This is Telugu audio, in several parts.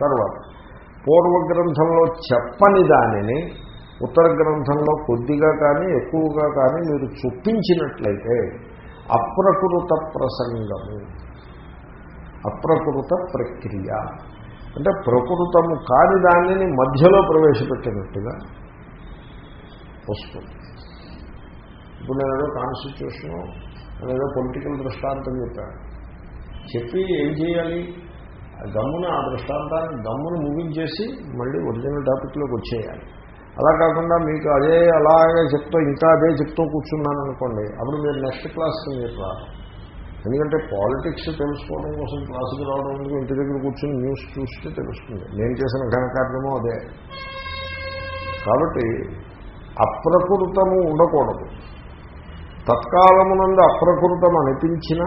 తర్వాత పూర్వ గ్రంథంలో చెప్పని దానిని ఉత్తర గ్రంథంలో కొద్దిగా కానీ ఎక్కువగా కానీ మీరు చొప్పించినట్లయితే అప్రకృత ప్రసంగము అప్రకృత ప్రక్రియ. అంటే ప్రకృతము కాని దానిని మధ్యలో ప్రవేశపెట్టినట్టుగా వస్తుంది. ఇప్పుడు నేను ఏదో కాన్స్టిట్యూషను నేనేదో పొలిటికల్ దృష్టాంతం చెప్పాను. చెప్పి ఏం చేయాలి? గమ్మున ఆ దృష్టాంతాన్ని గమ్మును ముగించేసి మళ్ళీ ఒరిజినల్ టాపిక్లోకి వచ్చేయాలి. అలా కాకుండా మీకు అదే అలాగే చెప్తూ ఇంకా అదే చెప్తూ కూర్చున్నాను అనుకోండి అప్పుడు మీరు నెక్స్ట్ క్లాస్కి మీరు రాదు ఎందుకంటే పాలిటిక్స్ తెలుసుకోవడం కోసం క్లాసుకి రావడం ఎందుకు? ఇంటి దగ్గర కూర్చొని న్యూస్ చూస్తే తెలుస్తుంది. నేను చేసిన ఘనకార్యము అదే. కాబట్టి అప్రకృతము ఉండకూడదు. తత్కాలమునందు అప్రకృతం అనిపించిన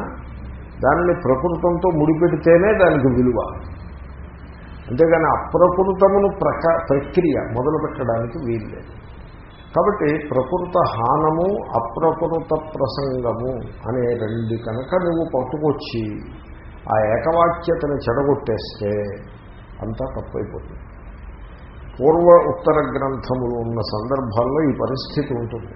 దానిని ప్రకృతంతో ముడిపెడితేనే దానికి విలువ. అంతేగాని అప్రకృతమును ప్రక ప్రక్రియ మొదలు పెట్టడానికి వీల్లేదు కాబట్టి ప్రకృత హానము అప్రకృత ప్రసంగము అనే రెండు కనుక నువ్వు పట్టుకొచ్చి ఆ ఏకవాక్యతను చెడగొట్టేస్తే అంతా తప్పైపోతుంది. పూర్వ ఉత్తర గ్రంథములు ఉన్న సందర్భాల్లో ఈ పరిస్థితి ఉంటుంది.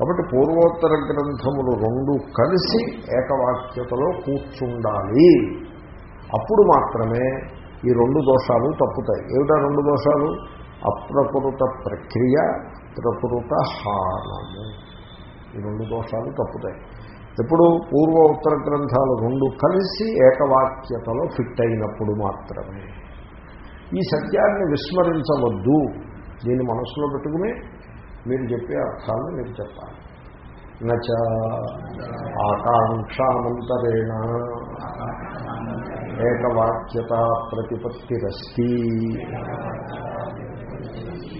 కాబట్టి పూర్వోత్తర గ్రంథములు రెండు కలిసి ఏకవాక్యతలో కూర్చుండాలి. అప్పుడు మాత్రమే ఈ రెండు దోషాలు తప్పుతాయి. ఏమిటా రెండు దోషాలు? అప్రకృత ప్రక్రియ ప్రకృత హానము ఈ రెండు దోషాలు తప్పుతాయి. ఎప్పుడు పూర్వ ఉత్తర గ్రంథాలు రెండు కలిసి ఏకవాక్యతలో ఫిట్ అయినప్పుడు మాత్రమే. ఈ సత్యాన్ని విస్మరించవద్దు. దీన్ని మనసులో పెట్టుకుని మీరు చెప్పే అర్థాలను మీరు చెప్పాలి. నచ ఆకాంక్షానంతరేణ ఏకవాక్యత ప్రతిపత్తిరస్తి.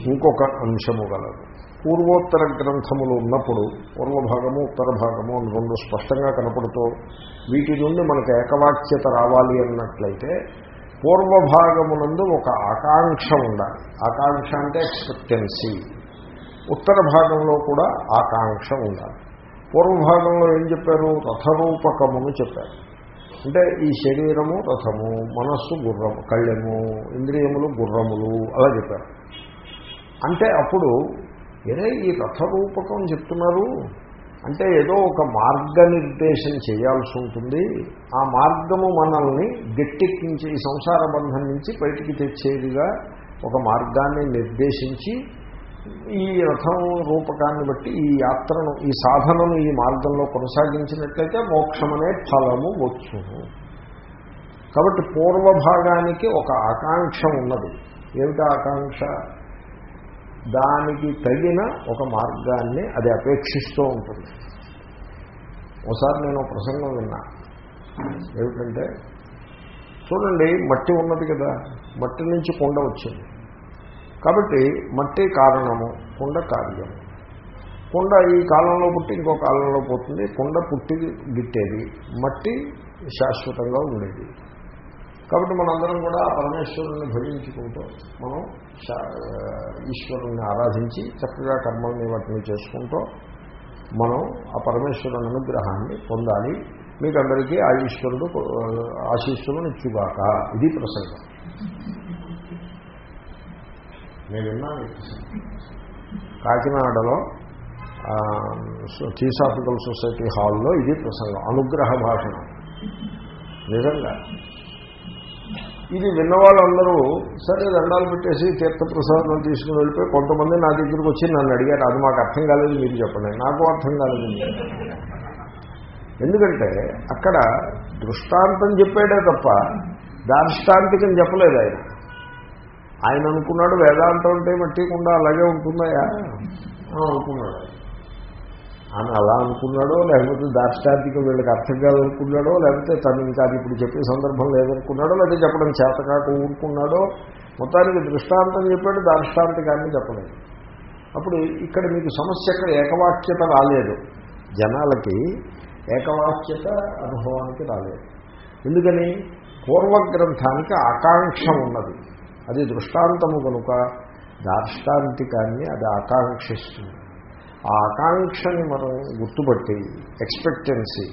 ఇంకొక అంశము గలదు. పూర్వోత్తర గ్రంథములు ఉన్నప్పుడు పూర్వభాగము ఉత్తర భాగము అని రెండు స్పష్టంగా కనపడుతూ వీటి నుండి మనకు ఏకవాక్యత రావాలి అన్నట్లయితే పూర్వభాగమునందు ఒక ఆకాంక్ష ఉండాలి. ఆకాంక్ష అంటే ఎక్స్పెక్టెన్సీ. ఉత్తర భాగంలో కూడా ఆకాంక్ష ఉండాలి. పూర్వభాగంలో ఏం చెప్పారు? రథరూపకమును చెప్పారు. అంటే ఈ శరీరము రథము మనస్సు గుర్రము కళ్ళెము ఇంద్రియములు గుర్రములు అలా చెప్పారు. అంటే అప్పుడు ఏదే ఈ రథరూపకం చెప్తున్నారు? అంటే ఏదో ఒక మార్గనిర్దేశం చేయాల్సి ఉంటుంది. ఆ మార్గము మనల్ని గట్టెక్కించి ఈ సంసార బంధం నుంచి బయటికి తెచ్చేదిగా ఒక మార్గాన్ని నిర్దేశించి ఈ రథం రూపకాన్ని బట్టి ఈ యాత్రను ఈ సాధనను ఈ మార్గంలో కొనసాగించినట్లయితే మోక్షమనే ఫలము వచ్చును కాబట్టి పూర్వభాగానికి ఒక ఆకాంక్ష ఉన్నది. ఏమిటి ఆకాంక్ష? దానికి తగిన ఒక మార్గాన్ని అది అపేక్షిస్తూ ఉంటుంది. ఒకసారి నేను ప్రసంగం విన్నా. ఏమిటంటే చూడండి మట్టి ఉన్నది కదా మట్టి నుంచి కొండ వచ్చింది. కాబట్టి మట్టి కారణము కుండ కార్యము కుండ ఈ కాలంలో పుట్టి ఇంకో కాలంలో పోతుంది. కుండ పుట్టి గిట్టేది. మట్టి శాశ్వతంగా ఉండేది. కాబట్టి మనందరం కూడా పరమేశ్వరుని భజించుకుంటూ మనం ఈశ్వరుణ్ణి ఆరాధించి చక్కగా కర్మల్ని వాటిని చేసుకుంటూ మనం ఆ పరమేశ్వరుని అనుగ్రహాన్ని పొందాలి. మీకు అందరికీ ఆ ఈశ్వరుడు ఆశీస్సులను ఇచ్చుగాక. ఇది ప్రసంగం. నేను విన్నాను కాకినాడలో థియోసాఫికల్ సొసైటీ హాల్లో ఇది ప్రసంగం. అనుగ్రహ భాషణం. నిజంగా. ఇది విన్న వాళ్ళందరూ సరే దండాలు పెట్టేసి తీర్థప్రసాదం తీసుకుని వెళ్ళిపోయి కొంతమంది నా దగ్గరికి వచ్చి నన్ను అడిగారు. అది మాకు అర్థం కాలేదు మీరు చెప్పండి. నాకు అర్థం కాలేదు. ఎందుకంటే అక్కడ దృష్టాంతం చెప్పాడే తప్ప దార్ష్టాంతికం చెప్పలేదు ఆయన. ఆయన అనుకున్నాడు వేదాంతం అంటే మట్టికుండా అలాగే ఉంటుందయా అనుకున్నాడు. ఆయన అలా అనుకున్నాడో లేకపోతే దార్ష్టాంతికం వీళ్ళకి అర్థం కాదనుకున్నాడో లేకపోతే తను ఇంకా ఇప్పుడు చెప్పే సందర్భం లేదనుకున్నాడో లేకపోతే చెప్పడం చేతకాక ఊరుకున్నాడో మొత్తానికి దృష్టాంతం చెప్పాడు దార్ష్టాంతికాన్ని చెప్పలేదు. అప్పుడు ఇక్కడ మీకు సమస్య ఎక్కడ ఏకవాక్యత రాలేదు. జనాలకి ఏకవాక్యత అనుభవానికి రాలేదు. ఎందుకని? పూర్వగ్రంథానికి ఆకాంక్ష ఉన్నది. అది దృష్టాంతము కనుక దార్ష్టాంతికాన్ని అది ఆకాంక్షిస్తుంది. ఆ ఆకాంక్షని మనం గుర్తుపట్టి ఎక్స్పెక్టెన్సీ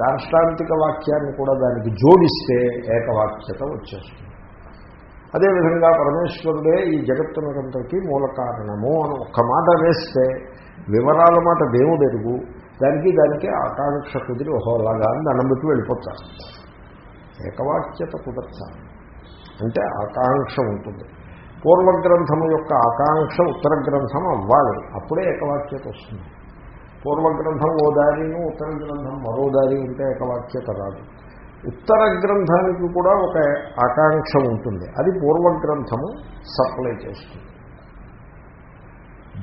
దార్ష్టాంతిక వాక్యాన్ని కూడా దానికి జోడిస్తే ఏకవాక్యత వచ్చేస్తుంది. అదేవిధంగా పరమేశ్వరుడే ఈ జగత్తునకంతటికీ మూల కారణము అని ఒక్క మాట వేస్తే వివరాల మాట దేవుడు ఎరుగు దానికి దానికి ఆకాంక్ష కుదిరి ఓహోలాగా అని దండం పెట్టి వెళ్ళిపోతారు. ఏకవాక్యత కుదర్చాలి అంటే ఆకాంక్ష ఉంటుంది. పూర్వగ్రంథము యొక్క ఆకాంక్ష ఉత్తర గ్రంథం అవ్వాలి. అప్పుడే ఏకవాక్యత వస్తుంది. పూర్వగ్రంథం ఓ దారిను ఉత్తర గ్రంథం మరో దారి ఉంటే ఏకవాక్యత రాదు. ఉత్తర గ్రంథానికి కూడా ఒక ఆకాంక్ష ఉంటుంది. అది పూర్వగ్రంథము సప్లై చేస్తుంది.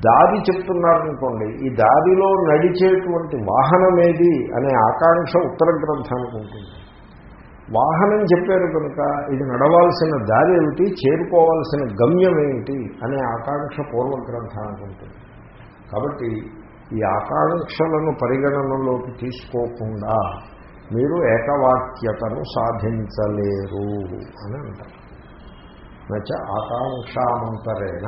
దారి చెప్తున్నారనుకోండి ఈ దారిలో నడిచేటువంటి వాహనం ఏది అనే ఆకాంక్ష ఉత్తర గ్రంథానికి ఉంటుంది. వాహనం చెప్పారు కనుక ఇది నడవాల్సిన దారి ఏమిటి? చేరుకోవాల్సిన గమ్యం ఏమిటి? అనే ఆకాంక్ష పూర్వగ్రంథానికి ఉంటుంది. కాబట్టి ఈ ఆకాంక్షలను పరిగణనలోకి తీసుకోకుండా మీరు ఏకవాక్యతను సాధించలేరు అని అంటారు. నచ్చ ఆకాంక్షామంతరేణ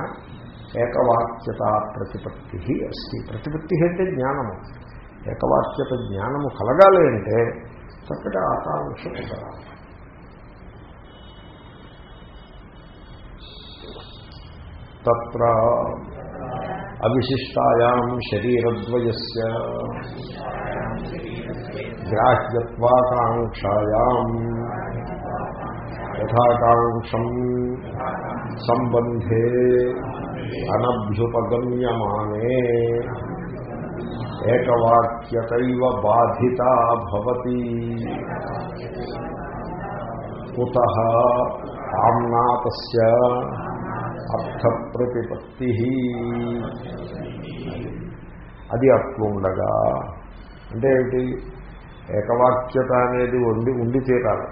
ఏకవాక్యత ప్రతిపత్తి అస్తి. ప్రతిపత్తి అంటే జ్ఞానము. ఏకవాక్యత జ్ఞానము కలగాలి అంటే చక్కటి ఆకాంక్ష కుదరాలి తత్ర అవిశిష్టాయాం శరీరద్వయస్ గ్రాహ్యత్వాకాంక్షాయాం యథాకాంక్షం సంబంధే అనభ్యుపగమ్యమానే ఏకవాక్యతైవ బాధిత భవతి. కుత ఆమ్నాతస్య అర్థప్రతిపత్తి. అది అట్లుండగా అంటే ఏమిటి? ఏకవాక్యత అనేది ఉండి ఉండి తీరాలి.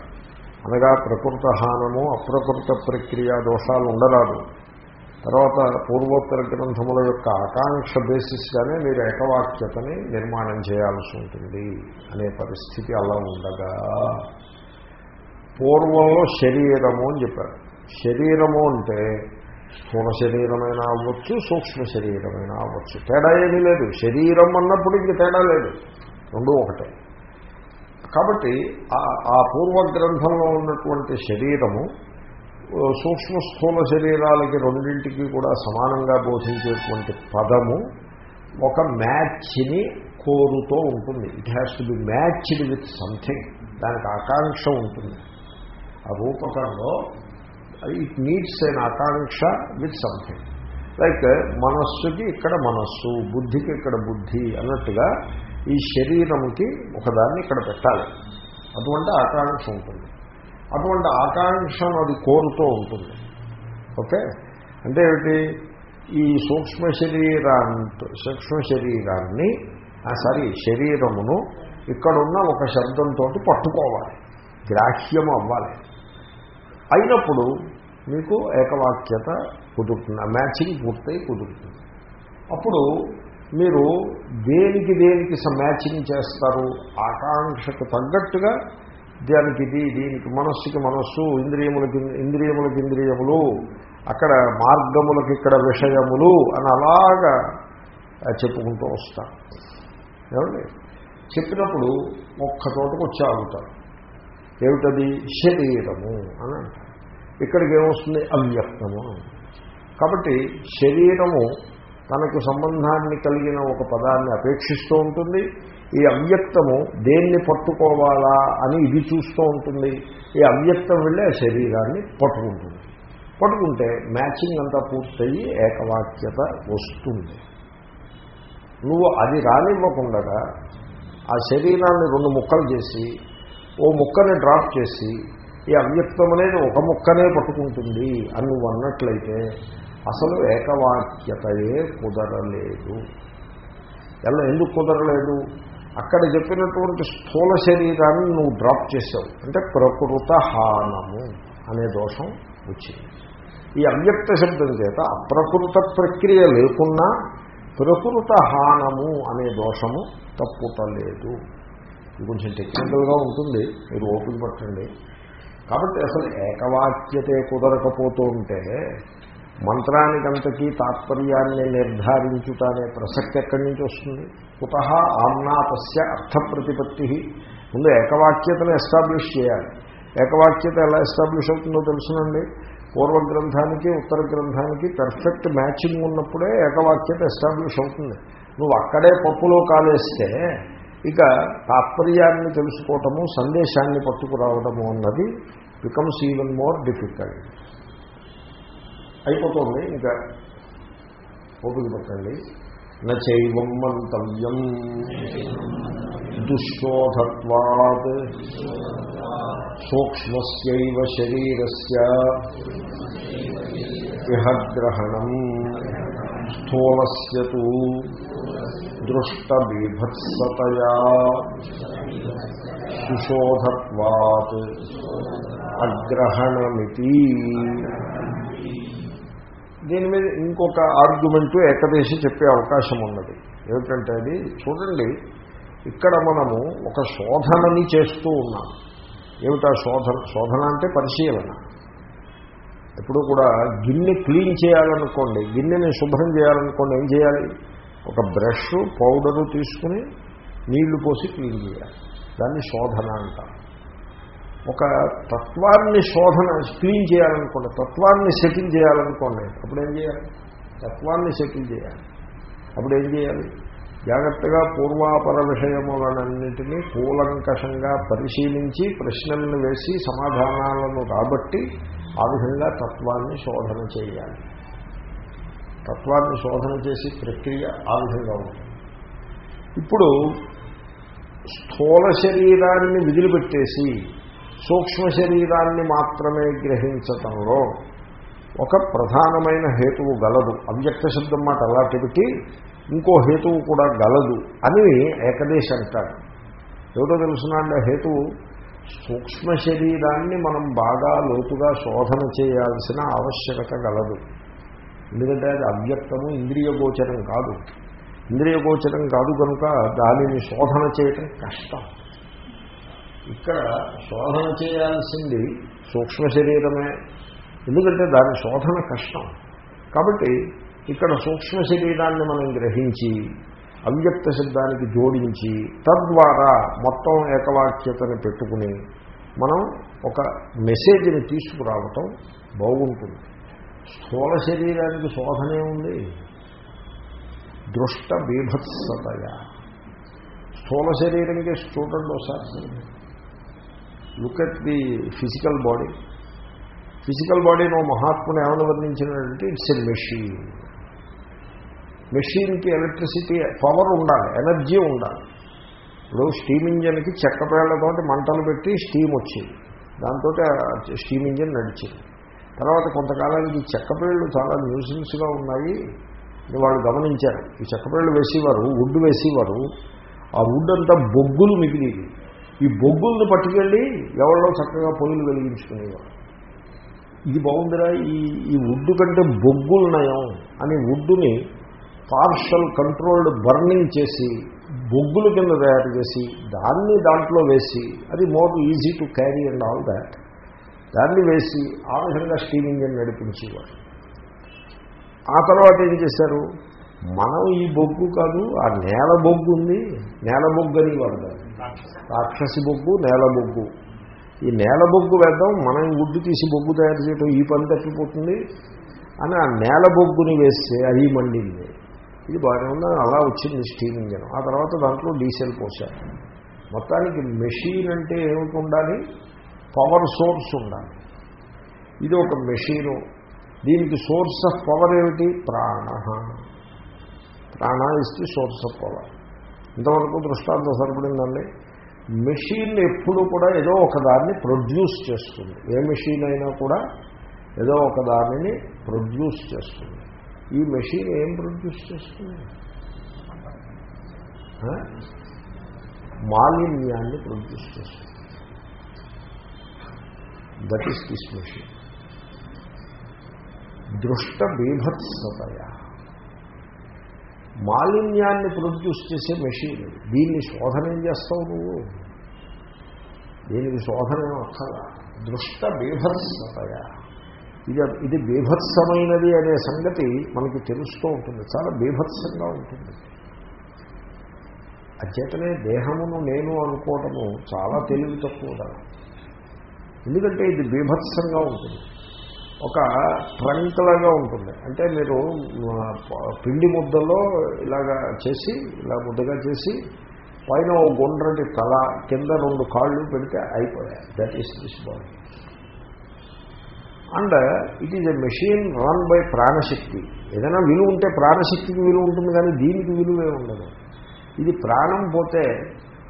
అనగా ప్రకృత హానము అప్రకృత ప్రక్రియ దోషాలు ఉండరాదు. తర్వాత పూర్వోత్తర గ్రంథముల యొక్క ఆకాంక్ష బేసిస్గానే మీరు ఏకవాక్యతని నిర్మాణం చేయాల్సి ఉంటుంది అనే పరిస్థితి అలా ఉండగా పూర్వంలో శరీరము అని చెప్పారు. శరీరము అంటే స్థూల శరీరమైనా అవ్వచ్చు సూక్ష్మ శరీరమైనా అవ్వచ్చు. తేడా ఏమీ లేదు. శరీరం అన్నప్పుడు ఇంక తేడా లేదు. రెండు ఒకటే. కాబట్టి ఆ పూర్వగ్రంథంలో ఉన్నటువంటి శరీరము సూక్ష్మ స్థూల శరీరాలకి రెండింటికి కూడా సమానంగా బోధించేటువంటి పదము ఒక మ్యాచ్ని కోరుతూ ఉంటుంది. It has to be matched with something దానికి ఆకాంక్ష ఉంటుంది. ఆ రూపకంలో ఇట్ నీడ్స్ అయిన ఆకాంక్ష విత్ సంథింగ్ లైక్ మనస్సుకి ఇక్కడ మనస్సు బుద్ధికి ఇక్కడ బుద్ధి అన్నట్టుగా ఈ శరీరముకి ఒకదాన్ని ఇక్కడ పెట్టాలి. అటువంటి ఆకాంక్ష ఉంటుంది. అటువంటి ఆకాంక్షను అది కోరుతూ ఉంటుంది. ఓకే? అంటే ఏమిటి? ఈ సూక్ష్మ శరీరాన్ని సూక్ష్మ శరీరాన్ని సారీ శరీరమును ఇక్కడున్న ఒక శబ్దంతో పట్టుకోవాలి. గ్రాహ్యము అవ్వాలి. అయినప్పుడు మీకు ఏకవాక్యత కుదురుతుంది ఆ మ్యాచింగ్ పూర్తయి కుదురుతుంది. అప్పుడు మీరు దేనికి దేనికి మ్యాచింగ్ చేస్తారు? ఆకాంక్షకు తగ్గట్టుగా దానికి ఇది దీనికి మనస్సుకి మనస్సు ఇంద్రియములకి ఇంద్రియములకి ఇంద్రియములు అక్కడ మార్గములకి ఇక్కడ విషయములు అని అలాగా చెప్పుకుంటూ వస్తాం. ఏమండి? చెప్పినప్పుడు ఒక్క చోటకు వచ్చి ఆగుతారు. ఏమిటది? శరీరము అని అంటారు. ఇక్కడికి ఏమొస్తుంది? అవ్యక్తము కాబట్టి శరీరము తనకు సంబంధాన్ని కలిగిన ఒక పదాన్ని అపేక్షిస్తూ ఉంటుంది. ఈ అవ్యక్తము దేన్ని పట్టుకోవాలా అని ఇది చూస్తూ ఉంటుంది. ఈ అవ్యక్తం వెళ్ళే ఆ శరీరాన్ని పట్టుకుంటుంది. పట్టుకుంటే మ్యాచింగ్ అంతా పూర్తయి ఏకవాక్యత వస్తుంది. నువ్వు అది రానివ్వకుండా ఆ శరీరాన్ని రెండు ముక్కలు చేసి ఓ ముక్కని డ్రాప్ చేసి ఈ అవ్యక్తం అనేది ఒక ముక్కనే పట్టుకుంటుంది అని నువ్వు అన్నట్లయితే అసలు ఏకవాక్యతయే కుదరలేదు. ఎలా ఎందుకు కుదరలేదు? అక్కడ చెప్పినటువంటి స్థూల శరీరాన్ని నువ్వు డ్రాప్ చేసావు. అంటే ప్రకృత హానము అనే దోషం వచ్చింది. ఈ అవ్యక్త శబ్దం చేత అప్రకృత ప్రక్రియ లేకున్నా ప్రకృత హానము అనే దోషము తప్పుటలేదు. ఇది కొంచెం టెక్నికల్గా ఉంటుంది. మీరు ఓపిక పట్టండి. కాబట్టి అసలు ఏకవాక్యతే కుదరకపోతూ ఉంటే మంత్రానికంతకీ తాత్పర్యాన్ని నిర్ధారించుట అనే ప్రసక్తి ఎక్కడి నుంచి వస్తుంది? కుత ఆమ్నాతస్య అర్థ ప్రతిపత్తి ముందు ఏకవాక్యతను ఎస్టాబ్లిష్ చేయాలి. ఏకవాక్యత ఎలా ఎస్టాబ్లిష్ అవుతుందో తెలుసునండి. పూర్వ గ్రంథానికి ఉత్తర గ్రంథానికి పెర్ఫెక్ట్ మ్యాచింగ్ ఉన్నప్పుడే ఏకవాక్యత ఎస్టాబ్లిష్ అవుతుంది. నువ్వు అక్కడే పప్పులో కాలేస్తే ఇక తాత్పర్యాన్ని తెలుసుకోవటము సందేశాన్ని పట్టుకురావటము అన్నది బికమ్స్ ఈవెన్ మోర్ డిఫికల్ట్ అయిపోతుంది. ఇంకా ఓపిక పట్టండి. నైవం మంతవ్యం దుశ్శోధత్వాత్ సూక్ష్మస్యైవ శరీరస్ ఇహగ్రహణం స్థూలస్ తు దృష్టబీభత్సతయా సుశోధత్వాత్ అగ్రహణమితి దీని మీద ఇంకొక ఆర్గ్యుమెంట్ ఏకదేశి చెప్పే అవకాశం ఉన్నది. ఏమిటంటే అది చూడండి ఇక్కడ మనము ఒక శోధనని చేస్తూ ఉన్నాం. ఏమిటా శోధన? శోధన అంటే పరిశీలన. ఎప్పుడు కూడా గిన్నె క్లీన్ చేయాలనుకోండి గిన్నెని శుభ్రం చేయాలనుకోండి ఏం చేయాలి? ఒక బ్రష్ పౌడరు తీసుకుని నీళ్ళు పోసి క్లీన్ చేయాలి. దాన్ని శోధన అంటారు. ఒక తత్వాన్ని శోధన క్లీన్ చేయాలనుకోండి తత్వాన్ని సెటిల్ చేయాలనుకోండి అప్పుడు ఏం చేయాలి? తత్వాన్ని సెటిల్ చేయాలి. అప్పుడు ఏం చేయాలి? జాగ్రత్తగా పూర్వాపర విషయములన్నింటినీ కూలంకషంగా పరిశీలించి ప్రశ్నలను వేసి సమాధానాలను రాబట్టి ఆ విధంగా తత్వాన్ని శోధన చేయాలి. తత్వాన్ని శోధన చేసి ప్రక్రియ ఆ విధంగా ఉంటుంది. ఇప్పుడు స్థూల శరీరాన్ని విదిలిపెట్టేసి సూక్ష్మ శరీరాన్ని మాత్రమే గ్రహించటంలో ఒక ప్రధానమైన హేతువు గలదు. అవ్యక్త శబ్దం మాట అలాంటి పెట్టి ఇంకో హేతువు కూడా గలదు అని ఏకదేశ అంటాడు. ఏమిటో తెలుసునండి హేతువు? సూక్ష్మ శరీరాన్ని మనం బాగా లోతుగా శోధన చేయాల్సిన ఆవశ్యకత గలదు. ఎందుకంటే అది అవ్యక్తము ఇంద్రియ గోచరం కాదు. ఇంద్రియ గోచరం కాదు కనుక దానిని శోధన చేయటం కష్టం. ఇక్కడ శోధన చేయాల్సింది సూక్ష్మ శరీరమే. ఎందుకంటే దాని శోధన కష్టం. కాబట్టి ఇక్కడ సూక్ష్మ శరీరాన్ని మనం గ్రహించి అవ్యక్త శబ్దానికి జోడించి తద్వారా మొత్తం ఏకవాక్యతని పెట్టుకుని మనం ఒక మెసేజ్ని తీసుకురావటం బాగుంటుంది. స్థూల శరీరానికి శోధనే ఉంది. దృష్ట బీభత్సతయ. స్థూల శరీరంకి స్టూడెంట్ ఒకసారి look at the physical body physical బాడీని ఓ మహాత్ముని ఏమని వర్ణించినట్టు ఇట్స్ ఎ మెషిన్ మెషిన్కి ఎలక్ట్రిసిటీ పవర్ ఉండాలి ఎనర్జీ ఉండాలి. ఇప్పుడు స్టీమ్ ఇంజన్కి చెక్క పేళ్ళతోటి మంటలు పెట్టి స్టీమ్ వచ్చింది. దాంతో స్టీమ్ ఇంజన్ నడిచింది. తర్వాత కొంతకాలానికి చెక్కపేళ్ళు చాలా న్యూసెన్స్గా ఉన్నాయి. వాళ్ళు గమనించారు. ఈ చెక్కపేళ్ళు వేసేవారు వుడ్ వేసేవారు. ఆ వుడ్ అంతా బొగ్గులు మిగిలిది ఈ బొగ్గుల్ని పట్టుకెళ్ళి ఎవరిలో చక్కగా పొయ్యిలు వెలిగించుకునేవారు ఇది బాగుందిరా ఈ ఈ వుడ్డు కంటే బొగ్గులు నయం అని వుడ్డుని పార్షల్ కంట్రోల్డ్ బర్నింగ్ చేసి బొగ్గుల కింద తయారు చేసి దాన్ని దాంట్లో వేసి అది more easy to carry and all that దాన్ని వేసి ఆ విధంగా స్టీమ్ ఇంజిన్ నడిపించేవారు. ఆ తర్వాత ఏం చేశారు? మనం ఈ బొగ్గు కాదు ఆ నేల బొగ్గు ఉంది నేల బొగ్గు అని వాడదాం రాక్షసి. బొగ్గు నేల బొగ్గు. ఈ నేల బొగ్గు వేద్దాం మనం గుడ్డు తీసి బొగ్గు తయారు చేయడం ఈ పని తప్పిపోతుంది అని ఆ నేల బొగ్గుని వేస్తే అది మండింది ఇది. బాగానే ఉందని అలా వచ్చింది స్టీమ్ ఇంజన్ ఆ తర్వాత దాంట్లో డీజిల్ పోశారు. మొత్తానికి మెషిన్ అంటే ఏమిటి ఉండాలి? పవర్ సోర్స్ ఉండాలి. ఇది ఒక మెషీను. దీనికి సోర్స్ ఆఫ్ పవర్ ఏమిటి? ప్రాణ. ప్రాణ ఇస్తే సోర్స్ ఆఫ్ పవర్. ఇంతవరకు దృష్టాంతం సరిపడిందండి. మెషిన్ ఎప్పుడు కూడా ఏదో ఒక దాన్ని ప్రొడ్యూస్ చేస్తుంది. ఏ మెషిన్ అయినా కూడా ఏదో ఒక దానిని ప్రొడ్యూస్ చేస్తుంది. ఈ మెషిన్ ఏం ప్రొడ్యూస్ చేస్తుంది? మాలిన్యాన్ని ప్రొడ్యూస్ చేస్తుంది. That is this machine. దృష్ట బీభత్సతయ. మాలిన్యాన్ని ప్రొడ్యూస్ చేసే మెషిన్. దీన్ని శోధన ఏం చేస్తావు నువ్వు? దీనికి శోధన ఏం దృష్ట బీభత్సతయ. ఇది ఇది బీభత్సమైనది అనే సంగతి మనకి తెలుస్తూ ఉంటుంది. చాలా బీభత్సంగా ఉంటుంది. అచేతనే దేహమును నేను అనుకోవటము చాలా తెలివి తక్కువ ఎందుకంటే ఇది బీభత్సంగా ఉంటుంది. ఒక ట్రంక్ లాగా ఉంటుంది. అంటే మీరు పిండి ముద్దలో ఇలాగా చేసి ఇలా ముద్దగా చేసి పైన ఓ గుండ్రటి తల కింద రెండు కాళ్ళు పెడితే అయిపోయాయి. That is this body and it is a machine run by ప్రాణశక్తి. ఏదైనా విలువ ఉంటే ప్రాణశక్తికి విలువ ఉంటుంది కానీ దీనికి విలువే ఉండదు. ఇది ప్రాణం పోతే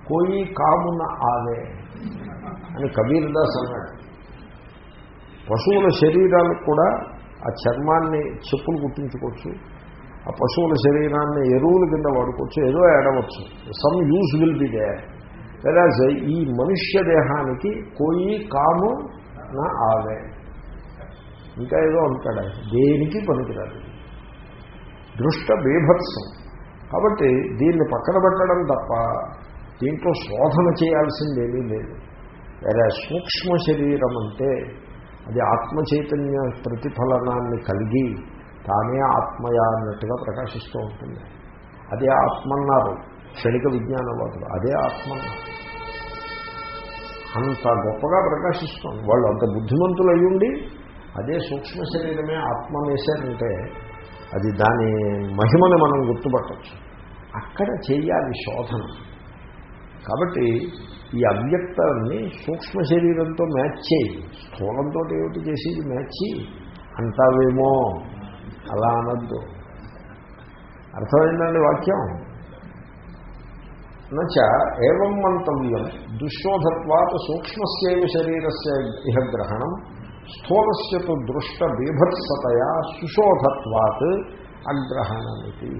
కోయి కామున ఆవే అని కబీర్ దాస్ అన్నాడు. పశువుల శరీరాలకు కూడా ఆ చర్మాన్ని చెప్పులు కుట్టించుకోవచ్చు ఆ పశువుల శరీరాన్ని ఎరువుల కింద వాడుకోవచ్చు. ఏదో ఏడవచ్చు. Some use will be there వెరాజ్ ఈ మనుష్య దేహానికి కోయి కాము నా ఆవే. ఇంకా ఏదో అంటాడు దేనికి పనికిరాదు. దృష్ట బీభత్సం. కాబట్టి దీన్ని పక్కన పెట్టడం తప్ప దీంట్లో శోధన చేయాల్సిందేమీ లేదు. వేరే సూక్ష్మ శరీరం అంటే అది ఆత్మ చైతన్య ప్రతిఫలనాన్ని కలిగి తానే ఆత్మయా అన్నట్టుగా ప్రకాశిస్తూ ఉంటుంది. అదే ఆత్మన్నారు క్షణిక విజ్ఞానవాదులు అదే ఆత్మ అంత గొప్పగా ప్రకాశిస్తుంది. వాళ్ళు అంత బుద్ధిమంతులు అయ్యుండి అదే సూక్ష్మ శరీరమే ఆత్మ వేశారంటే అది దాని మహిమను మనం గుర్తుపట్టచ్చు. అక్కడ చేయాలి శోధన. కాబట్టి ఈ అవ్యక్తాన్ని సూక్ష్మ శరీరంతో మ్యాచ్ చేయి. స్థూలంతో ఏమిటి చేసేది? మ్యాచ్ అంటావేమో? అలా అనద్దు. అర్థమైందండి వాక్యం? నచ ఏం మంతవ్యం? దుశ్శోధత్వాత్ సూక్ష్మస్యవ శరీరస్య ఇహ గ్రహణం స్థూలస్య తు దృష్ట బీభత్సతయా సుశోధత్వాత్ అగ్రహణమితి.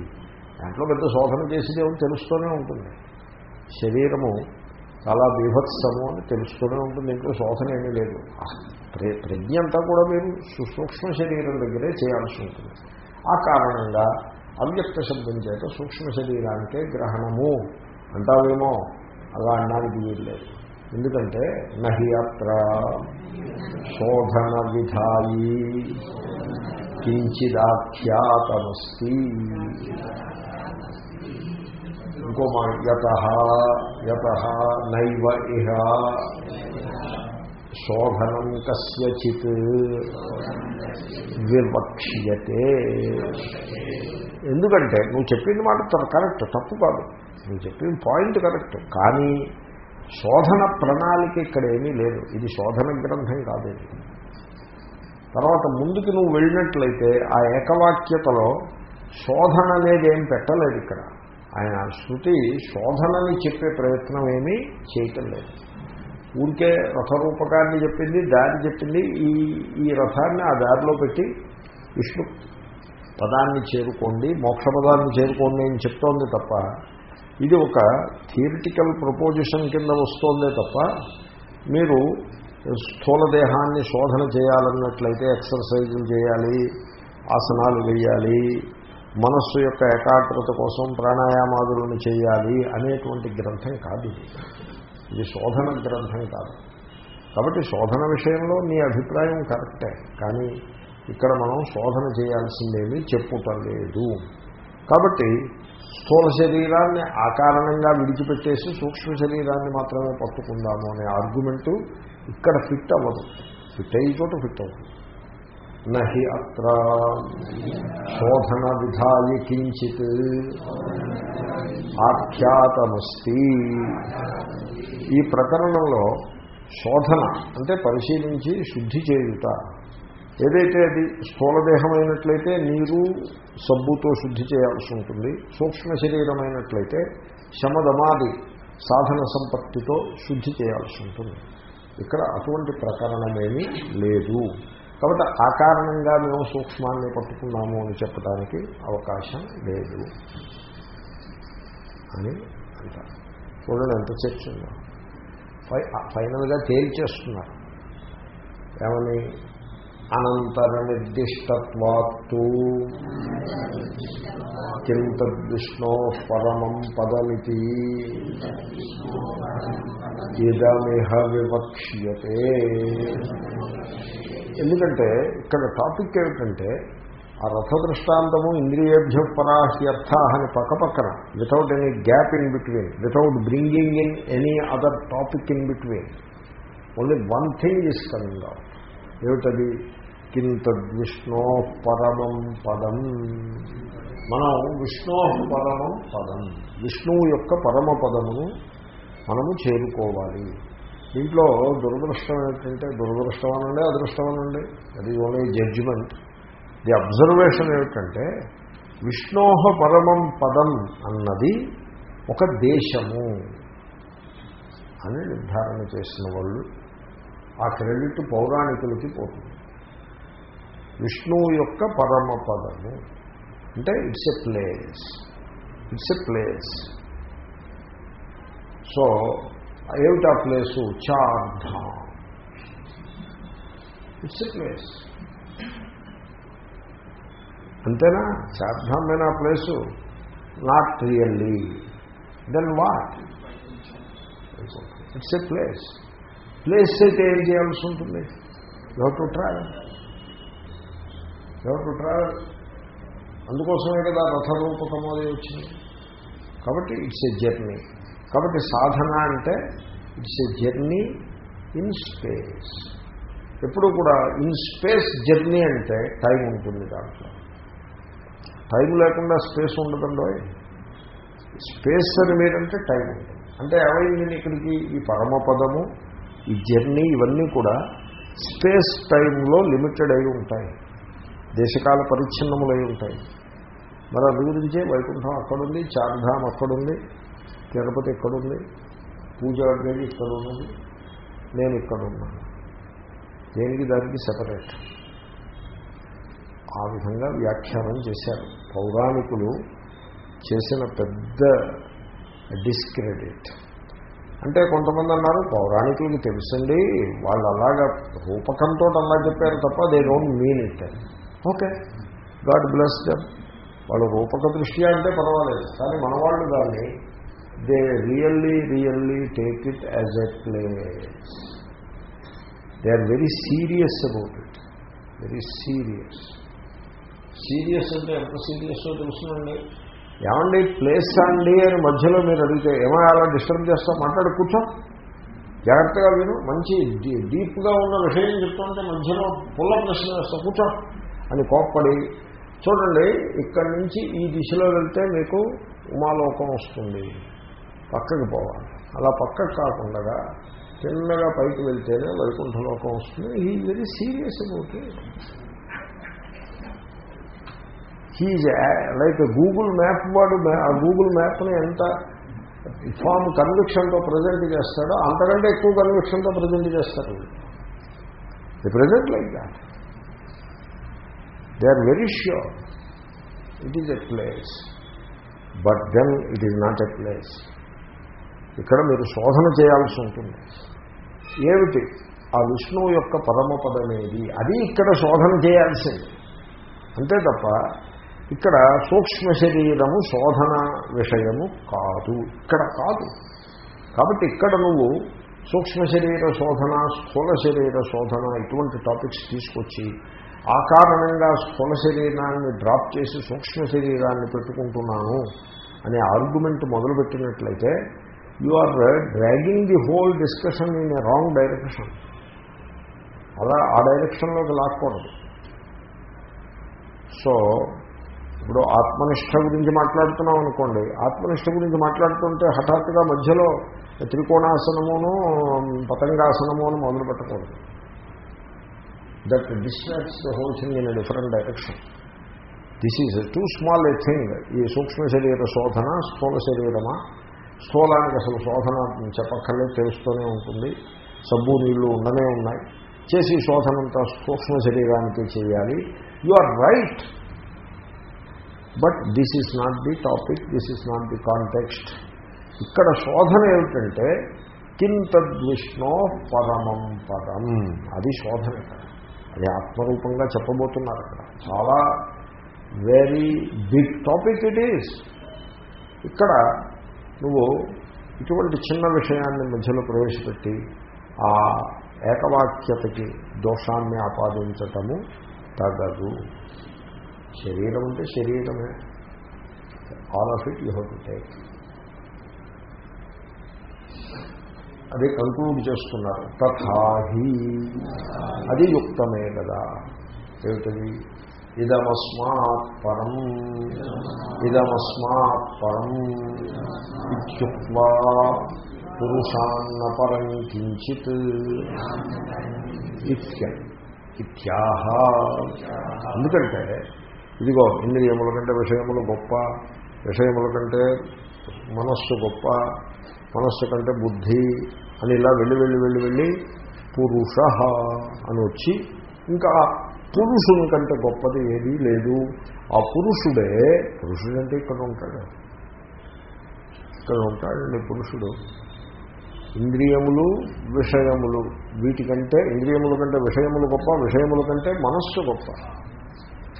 దాంట్లో పెద్ద శోధన చేసేదేమో తెలుస్తూనే ఉంటుంది. శరీరము చాలా బీభత్సము అని తెలుస్తూనే ఉంటుంది ఇంట్లో శోధన ఏమీ లేదు. ప్రజ్ఞ అంతా కూడా మీరు సూక్ష్మ శరీరం దగ్గరే చేయాల్సి ఉంటుంది. ఆ కారణంగా అవ్యక్త శబ్దం చేత సూక్ష్మ శరీరానికే గ్రహణము అంటావేమో? అలా అన్నానికి వీల్లేదు ఎందుకంటే నహి అత్ర శోధన విధాయి కించిదాఖ్యాతమస్తి. ఇంకో మా యత యత నైవ ఇహ. శోధనం కస్యచిత్ వివక్ష్యతే. ఎందుకంటే నువ్వు చెప్పింది మాట కరెక్ట్ తప్పు కాదు. నువ్వు చెప్పిన పాయింట్ కరెక్ట్. కానీ శోధన ప్రణాళిక ఇక్కడ ఏమీ లేదు. ఇది శోధన గ్రంథం కాదు తర్వాత ముందుకు నువ్వు వెళ్ళినట్లయితే ఆ ఏకవాక్యతలో శోధన అనేది ఏం పెట్టలేదు ఇక్కడ. ఆయన శృతి శోధనని చెప్పే ప్రయత్నం ఏమీ చేయటం లేదు. ఊరికే రథరూపకాన్ని చెప్పింది దారి చెప్పింది ఈ ఈ రథాన్ని ఆ దారిలో పెట్టి విష్ణు పదాన్ని చేరుకోండి మోక్ష పదాన్ని చేరుకోండి అని చెప్తోంది తప్ప ఇది ఒక థియరిటికల్ ప్రపోజిషన్ కింద వస్తోందే తప్ప మీరు స్థూల దేహాన్ని శోధన చేయాలన్నట్లయితే ఎక్సర్సైజులు చేయాలి ఆసనాలు వేయాలి మనస్సు యొక్క ఏకాగ్రత కోసం ప్రాణాయామాదులను చేయాలి అనేటువంటి గ్రంథం కాదు ఇది. శోధన గ్రంథం కాదు. కాబట్టి శోధన విషయంలో నీ అభిప్రాయం కరెక్టే. కానీ ఇక్కడ మనం శోధన చేయాల్సిందేమీ చెప్పుటం లేదు కాబట్టి స్థూల శరీరాన్ని ఆకారణంగా విడిచిపెట్టేసి సూక్ష్మ శరీరాన్ని మాత్రమే పట్టుకుందాము అనే ఆర్గ్యుమెంటు ఇక్కడ ఫిట్ అవ్వదు. ఫిట్ అయ్యి చోట ఫిట్ అవుతుంది నహి అత్ర శోధన విధాయి కించిత్ ఆఖ్యాతమస్తి. ఈ ప్రకరణంలో శోధన అంటే పరిశీలించి శుద్ధి చేయుట. ఏదైతే అది స్థూలదేహమైనట్లయితే నీరు సబ్బుతో శుద్ధి చేయాల్సి ఉంటుంది సూక్ష్మ శరీరమైనట్లయితే శమదమాది సాధన సంపత్తితో శుద్ధి చేయాల్సి ఉంటుంది. ఇక్కడ అటువంటి ప్రకరణమేమీ లేదు. కాబట్టి ఆ కారణంగా మేము సూక్ష్మాన్ని పట్టుకున్నాము అని చెప్పడానికి అవకాశం లేదు అని అంటారు. చూడండి ఎంత చర్చ ఉందో. ఫైనల్గా తేల్చేస్తున్నారు. ఏమని? అనంతర నిర్దిష్టత్వాత్తు కిం తద్విష్ణో పరమం పదమితి. ఇదమిహ వివక్ష్యతే. ఎందుకంటే ఇక్కడ టాపిక్ ఏమిటంటే ఆ రథ దృష్టాంతము ఇంద్రియేభ్య పరాహ్యర్థ అని పక్కపక్కన without any gap in between without bringing in any other topic in between only one thing is coming out ఏమిటది? కింతద్విష్ణో పరమం పదం. మనం విష్ణో పరమం పదం. విష్ణువు యొక్క పరమ పదమును మనము చేరుకోవాలి. దీంట్లో దురదృష్టం ఏంటంటే దురదృష్టం అనండి అదృష్టం అనండి అది ఓన్లీ జడ్జిమెంట్ ది అబ్జర్వేషన్ ఏమిటంటే విష్ణోహ పరమం పదం అన్నది ఒక దేశము అని నిర్ధారణ చేసిన వాళ్ళు ఆ క్రెడిట్ పౌరాణికులకి పోతుంది. విష్ణువు యొక్క పరమ పదము అంటే it's a place it's a place so ఏమిటా place Chardham it's a place అంతేనా? చార్ధామైన place not really then what it's a place place అయితే ఏం చేయాల్సి ఉంటుంది? ఎవరు టు ట్రావెల్ ఎవరు టు ట్రావెల్ అందుకోసమే కదా రథరూపకము అది వచ్చింది. కాబట్టి ఇట్స్ ఎ జర్నీ కాబట్టి సాధన అంటే it's a journey in space ఎప్పుడు కూడా ఇన్ స్పేస్ జర్నీ అంటే టైం ఉంటుంది దాంట్లో. టైం లేకుండా స్పేస్ ఉండదండో స్పేస్ అని మీరంటే టైం ఉంటుంది అంటే ఏమైంది ఇక్కడికి? ఈ పరమపదము ఈ జర్నీ ఇవన్నీ కూడా స్పేస్ టైంలో లిమిటెడ్ అయి ఉంటాయి. దేశకాల పరిచ్ఛిన్నములై ఉంటాయి. మరి అందు వైకుంఠం అక్కడుంది చార్ధామ్ అక్కడుంది తిరుపతి ఇక్కడుంది పూజ అనేది ఇక్కడ ఉన్నది నేను ఇక్కడ ఉన్నాను దేనికి దానికి సెపరేట్ ఆ విధంగా వ్యాఖ్యానం చేశారు. పౌరాణికులు చేసిన పెద్ద డిస్క్రెడిట్ అంటే కొంతమంది అన్నారు పౌరాణికులకి తెలుసండి వాళ్ళు అలాగా రూపకంతో అలా చెప్పారు తప్ప they don't mean it okay. God bless them వాళ్ళు రూపక దృష్ట్యా అంటే పర్వాలేదు కానీ మన వాళ్ళు దాన్ని they really really take it as a place they are very serious about it very serious serious అంటే ఎంత సీరియస్ తెలుసునండి. ఏమండి ప్లేస్ అండి అని మధ్యలో మీరు అడిగితే ఏమైనా అలా డిస్టర్బ్ చేస్తాం? మాట్లాడు కూర్చో. జాగ్రత్తగా విను మంచి డీప్గా ఉన్న విషయం చెప్తుంటే మధ్యలో పుల్ల ప్రశ్న వేస్తా కూర్చో. అని కోప్పడి చూడండి ఇక్కడి నుంచి ఈ దిశలో వెళ్తే మీకు ఉమాలోకం వస్తుంది. పక్కకి పోవాలి. అలా పక్కకు కాకుండా చిన్నగా పైకి వెళ్తేనే వైకుంఠలోకం వస్తుంది. ఈ very serious about his like Google map వాడు ఆ గూగుల్ మ్యాప్ని ఎంత ఫామ్ కన్విక్షన్తో ప్రజెంట్ చేస్తాడో అంతకంటే ఎక్కువ కన్విక్షన్తో ప్రజెంట్ చేస్తారు. The present like that they are very sure it is a place but then it is not a place ఇక్కడ మీరు శోధన చేయాల్సి ఉంటుంది. ఏమిటి? ఆ విష్ణువు యొక్క పరమపదమేది. అది ఇక్కడ శోధన చేయాల్సింది. అంతే తప్ప ఇక్కడ సూక్ష్మ శరీరము శోధన విషయము కాదు. ఇక్కడ కాదు. కాబట్టి ఇక్కడ నువ్వు సూక్ష్మ శరీర శోధన స్థూల శరీర శోధన ఇటువంటి టాపిక్స్ తీసుకొచ్చి ఆ కారణంగా స్థూల శరీరాన్ని డ్రాప్ చేసి సూక్ష్మ శరీరాన్ని పెట్టుకుంటున్నాను అనే argument మొదలుపెట్టినట్లయితే you are dragging the whole discussion in a wrong direction. అలా ఆ డైరెక్షన్లోకి లాక్కూడదు. సో ఇప్పుడు ఆత్మనిష్ట గురించి మాట్లాడుతున్నాం అనుకోండి ఆత్మనిష్ట గురించి మాట్లాడుతుంటే హఠాత్తుగా మధ్యలో త్రికోణాసనమును పతంగాసనము అని మొదలు పెట్టకూడదు. That distracts the whole thing in different direction this is too small a thing ఈ సూక్ష్మ శరీర శోధన స్థూల శరీరమా? స్థూలానికి అసలు శోధన చెప్పక్కర్లేదు తెలుస్తూనే ఉంటుంది. సబ్బు నీళ్ళు ఉండనే ఉన్నాయి. చేసి శోధనంతా సూక్ష్మ శరీరానికి చేయాలి. You are right but this is not the topic this is not the context ఇక్కడ శోధన ఏమిటంటే కింతద్విష్ణో పరమం పదం. అది శోధన ఇక్కడ. అది ఆత్మరూపంగా చెప్పబోతున్నారు అక్కడ చాలా very big topic it is ఇక్కడ నువ్వు ఇటువంటి చిన్న విషయాన్ని మధ్యలో ప్రవేశపెట్టి ఆ ఏకవాక్యతకి దోషాన్ని ఆపాదించటము తగదు. శరీరం అంటే శరీరమే all of it you have to take అది కంక్లూడ్ చేస్తున్నారు తథాహి అది యుక్తమే కదా ఏమిటది ఇదమస్మాత్ పరం ఇదమస్మాత్ పరం ఇత్యుక్వా పురుషాన్న పరం కించిత్ ఇత్య ఇత్యాహ ఎందుకంటే ఇదిగో ఇంద్రియముల కంటే విషయములు గొప్ప విషయముల కంటే మనస్సు గొప్ప మనస్సు కంటే బుద్ధి అని ఇలా వెళ్ళి వెళ్ళి వెళ్ళి వెళ్ళి పురుష అని వచ్చి ఇంకా పురుషుని కంటే గొప్పది ఏదీ లేదు. ఆ పురుషుడే పురుషుడంటే ఇక్కడ ఉంటాడు. ఇక్కడ ఉంటాడండి పురుషుడు. ఇంద్రియములు విషయములు వీటికంటే ఇంద్రియముల కంటే విషయములు గొప్ప విషయముల కంటే మనస్సు గొప్ప.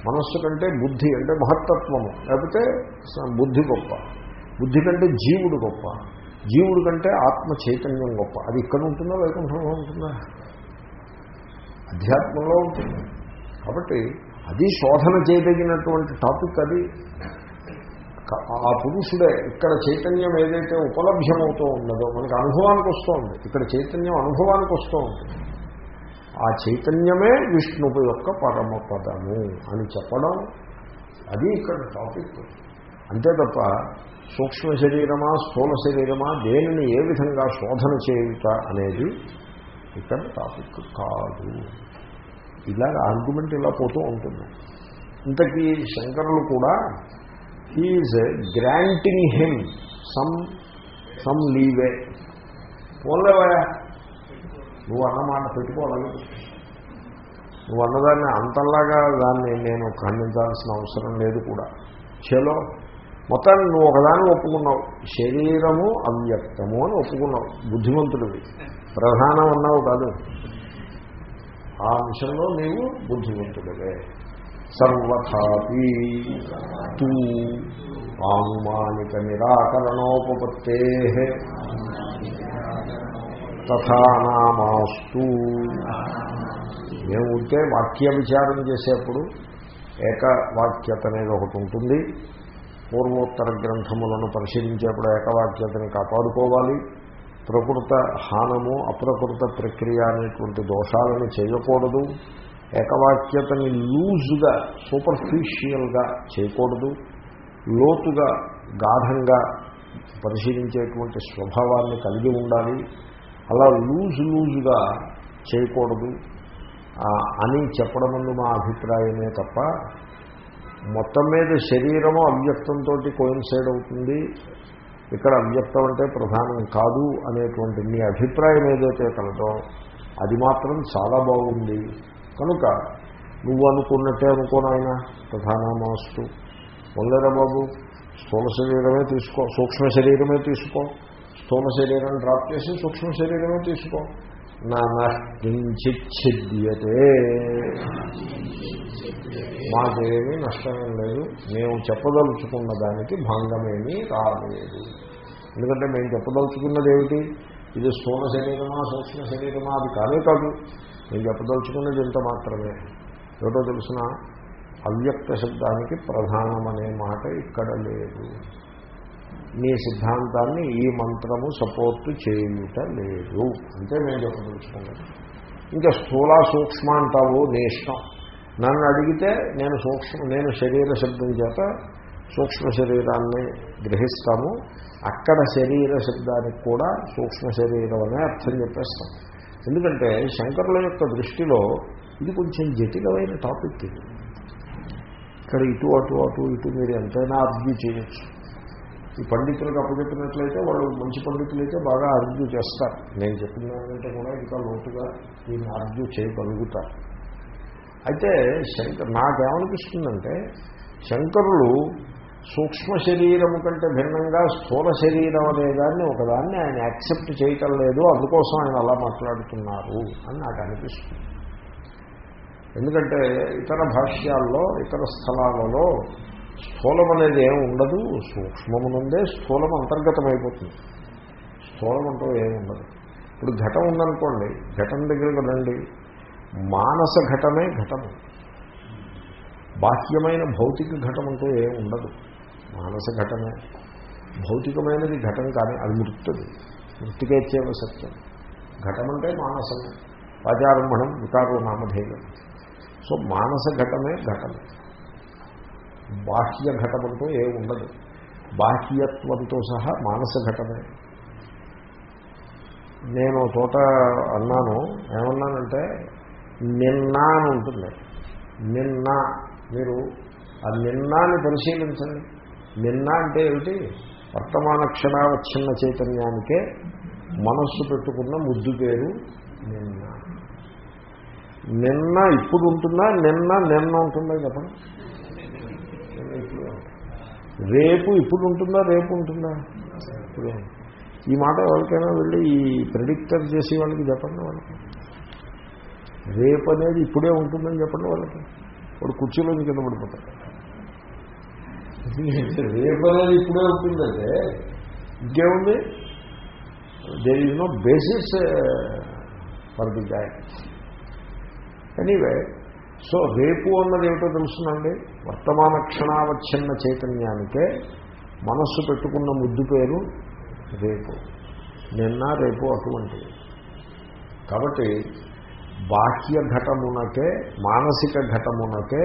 మనస్సు కంటే బుద్ధి అంటే మహత్తత్వము. లేకపోతే బుద్ధి గొప్ప. బుద్ధి కంటే జీవుడు గొప్ప. జీవుడు కంటే ఆత్మ చైతన్యం గొప్ప. అది ఇక్కడ ఉంటుందా వైకుంఠంలో ఉంటుందా? అధ్యాత్మంలో ఉంటుంది. కాబట్టి అది శోధన చేయదగినటువంటి టాపిక్ అది. ఆ పురుషుడే ఇక్కడ చైతన్యం ఏదైతే ఉపలభ్యమవుతూ ఉన్నదో మనకి అనుభవానికి వస్తూ ఉంది. ఇక్కడ చైతన్యం అనుభవానికి వస్తూ ఉంటుంది. ఆ చైతన్యమే విష్ణువు యొక్క పరమపదము అని చెప్పడం అది ఇక్కడ టాపిక్. అంతే తప్ప సూక్ష్మ శరీరమా స్థూల శరీరమా దేనిని ఏ విధంగా శోధన చేయుట అనేది ఇక్కడ టాపిక్ కాదు. ఇలాగ ఆర్గ్యుమెంట్ ఇలా పోతూ ఉంటుంది. ఇంతకీ శంకరులు కూడా he's granting him some some leeway పోలేవా నువ్వు అన్నమాట పెట్టుకోవాలి. నువ్వు అన్నదాన్ని అంతలాగా దాన్ని నేను ఖండించాల్సిన అవసరం లేదు కూడా. చలో మొత్తాన్ని నువ్వు ఒకదాన్ని ఒప్పుకున్నావు. శరీరము అవ్యక్తము అని ఒప్పుకున్నావు. బుద్ధిమంతుడివి. ప్రధానం అన్నావు కాదు. ఆ అంశంలో నీవు బుద్ధిమంతుడివే. సర్వథాపి తూ ఆనుమానిక నిరాకరణోపత్తే తథానామాస్తు. మేము ఉంటే వాక్య విచారం చేసేప్పుడు ఏకవాక్యత అనేది ఒకటి ఉంటుంది. పూర్వోత్తర గ్రంథములను పరిశీలించేప్పుడు ఏకవాక్యతని కాపాడుకోవాలి. ప్రకృత హానము అప్రకృత ప్రక్రియ అనేటువంటి దోషాలను చేయకూడదు. ఏకవాక్యతని లూజుగా సూపర్ఫిషియల్గా చేయకూడదు. లోతుగా గాఢంగా పరిశీలించేటువంటి స్వభావాన్ని కలిగి ఉండాలి. అలా లూజు లూజుగా చేయకూడదు. అని చెప్పడం ముందు మా అభిప్రాయమే తప్ప మొత్తం మీద శరీరము అవ్యక్తంతో కోయిన్సైడ్ అవుతుంది. ఇక్కడ అవ్యక్తం అంటే ప్రధానం కాదు అనేటువంటి మీ అభిప్రాయం ఏదైతే కలదో అది మాత్రం చాలా బాగుంది. కనుక నువ్వు అనుకున్నట్టే అనుకోనాయన ప్రధానమాస్తు మొదలరా బాబు స్థూల శరీరమే తీసుకో సూక్ష్మ శరీరమే తీసుకో. స్థూల శరీరం డ్రాప్ చేసి సూక్ష్మ శరీరమే తీసుకో. నా మాకేమీ నష్టమేం లేదు. మేము చెప్పదలుచుకున్న దానికి భంగమేమీ రాలేదు ఎందుకంటే మేము చెప్పదలుచుకున్నది ఏమిటి? ఇది స్థూల శరీరమా సూక్ష్మ శరీరమా? అది కానే కాదు. మేము చెప్పదలుచుకున్నది ఇంత మాత్రమే. ఏమిటో తెలిసిన? అవ్యక్త శబ్దానికి ప్రధానమనే మాట ఇక్కడ లేదు. నీ సిద్ధాంతాన్ని ఈ మంత్రము సపోర్టు చేయుట లేదు. అంటే నేను చెప్పదలుచుకున్నాను ఇంకా స్థూల సూక్ష్మ అంటావు నీ ఇష్టం. నన్ను అడిగితే నేను సూక్ష్మ నేను శరీర శబ్దం చేత సూక్ష్మ శరీరాన్ని గ్రహిస్తాము అక్కడ శరీర శబ్దానికి కూడా సూక్ష్మ శరీరం అనే అర్థం చెప్పేస్తాం. ఎందుకంటే శంకరుల యొక్క దృష్టిలో ఇది కొంచెం జటిలమైన టాపిక్ ఇది. ఇక్కడ ఇటు అటు అటు ఇటు మీరు ఎంతైనా అర్జీ చేయొచ్చు. ఈ పండితులకు అప్పచెప్పినట్లయితే వాళ్ళు మంచి పండితులైతే అయితే బాగా అర్జు చేస్తారు. నేను చెప్పిన దానికంటే కూడా ఇంకా లోతుగా దీన్ని అర్జు చేయగలుగుతారు. అయితే శంకర్ నాకేమనిపిస్తుందంటే శంకరులు సూక్ష్మ శరీరము కంటే భిన్నంగా స్థూల శరీరం అనేదాన్ని ఒకదాన్ని ఆయన యాక్సెప్ట్ చేయటం లేదు అందుకోసం ఆయన అలా మాట్లాడుతున్నారు అని నాకు అనిపిస్తుంది. ఎందుకంటే ఇతర భాష్యాల్లో ఇతర స్థలాలలో స్థూలం అనేది ఏమి ఉండదు సూక్ష్మమునుందే స్థూలం అంతర్గతమైపోతుంది. స్థూలం అంటూ ఏమి ఉండదు. ఇప్పుడు ఘటం ఉందనుకోండి ఘటం దగ్గరకు రండి. మానస ఘటమే ఘటము బాహ్యమైన భౌతిక ఘటం అంటూ ఏమి ఉండదు. మానస ఘటమే. భౌతికమైనది ఘటం కానీ అది మృత్యుది. మృతికేచ్చేవ సత్యం. ఘటం అంటే మానసమే. ఆచారంభణం వికారో నామధేయం సో మానస ఘటమే ఘటమే బాహ్య ఘటమంటూ ఏ ఉండదు. బాహ్యత్వంతో సహా మానస ఘటమే నేను తోట అన్నాను ఏమన్నానంటే నిన్న అని ఉంటుంది. నిన్న. మీరు ఆ నిన్నాన్ని పరిశీలించండి. నిన్న అంటే ఏమిటి? వర్తమాన క్షణావచ్ఛిన్న చైతన్యానికే మనస్సు పెట్టుకున్న ముద్దు పేరు నిన్న. నిన్న ఇప్పుడు ఉంటుందా? నిన్న నిన్న ఉంటుందా చెప్పండి. రేపు ఇప్పుడు ఉంటుందా రేపు ఉంటుందా ఇప్పుడు ఈ మాట ఎవరికైనా వెళ్ళి ఈ ప్రెడిక్టర్ చేసే వాళ్ళకి చెప్పండి వాళ్ళకి. రేపు అనేది ఇప్పుడే ఉంటుందని చెప్పండి వాళ్ళకి. వాడు కుర్చీలో కింద పడిపోతాడు. రేపు అనేది ఇప్పుడే ఉంటుందంటే ఇంకేముంది? There is no basis for the గాయ ఎనీవే సో రేపు అన్నది ఏమిటో తెలుసునండి? వర్తమాన క్షణావచ్ఛిన్న చైతన్యానికే మనస్సు పెట్టుకున్న ముద్దు పేరు రేపు. నిన్న రేపు అటువంటిది. కాబట్టి బాహ్య ఘటమునకే మానసిక ఘటమునకే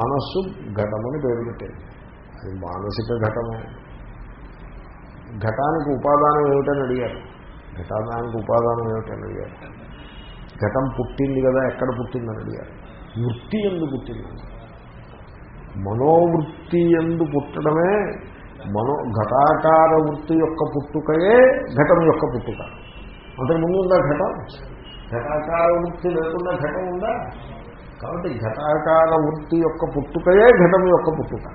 మనస్సు ఘటమని పేరు పెట్టేది. అది మానసిక ఘటమే. ఘటానికి ఉపాదానం ఏమిటని అడిగారు. ఘటానికి ఉపాదానం ఏమిటని అడిగారు. ఘటం పుట్టింది కదా ఎక్కడ పుట్టిందని అడిగారు. వృత్తి ఎందు పుట్టింది. మనోవృత్తి ఎందు పుట్టడమే మనో ఘటాకార వృత్తి యొక్క పుట్టుకయే ఘటం యొక్క పుట్టుక. అంతకు ముందు ఉందా ఘటం? ఘటాకార వృత్తి లేకుండా ఘటం ఉందా? కాబట్టి ఘటాకార వృత్తి యొక్క పుట్టుకయే ఘటం యొక్క పుట్టుక.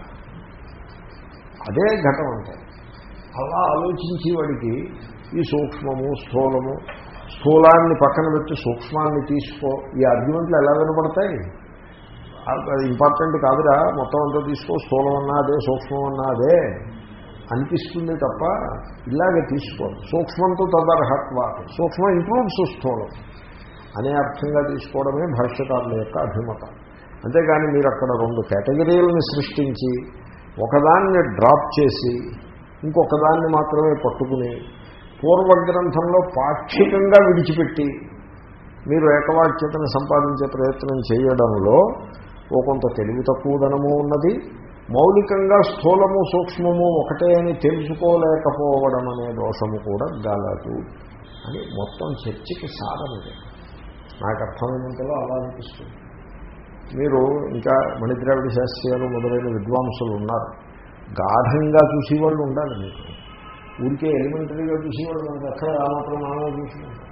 అదే ఘటం అంటే. అలా ఆలోచించేవాడికి ఈ సూక్ష్మము స్థూలము స్థూలాన్ని పక్కన పెట్టి సూక్ష్మాన్ని తీసుకో. ఈ ఆర్గ్యుమెంట్లు ఎలా వినపడతాయి? అది ఇంపార్టెంట్ కాదురా. మొత్తం అంతా తీసుకో. స్థూలం అన్నా అదే సూక్ష్మం అన్నా అదే అనిపిస్తుంది తప్ప ఇలాగే తీసుకోవాలి సూక్ష్మంతో తదర్హత్వ సూక్ష్మం ఇంక్లూడ్స్ స్థూలం అనే అర్థంగా తీసుకోవడమే భాష్యకారుల యొక్క అభిమతం. అంతేగాని మీరు అక్కడ రెండు కేటగిరీలను సృష్టించి ఒకదాన్ని డ్రాప్ చేసి ఇంకొకదాన్ని మాత్రమే పట్టుకుని పూర్వగ్రంథంలో పాక్షికంగా విడిచిపెట్టి మీరు ఏకవాక్యతను సంపాదించే ప్రయత్నం చేయడంలో ఓ కొంత తెలివి తక్కువదనము ఉన్నది. మౌలికంగా స్థూలము సూక్ష్మము ఒకటే అని తెలుసుకోలేకపోవడం అనే దోషము కూడా గలదు అని మొత్తం చర్చకి సాధనది నాకు అర్థమైనంతలో అలా అనిపిస్తుంది. మీరు ఇంకా మణిద్రావిడ శాస్త్రీయాలు మొదలైన విద్వాంసులు ఉన్నారు. గాఢంగా చూసేవాళ్ళు ఉండాలి మీకు ఊరికే ఎలిమెంటరీగా చూసేవాళ్ళు మనకు అక్కడ ఆ మాత్రం మనమే చూసుకుంటారు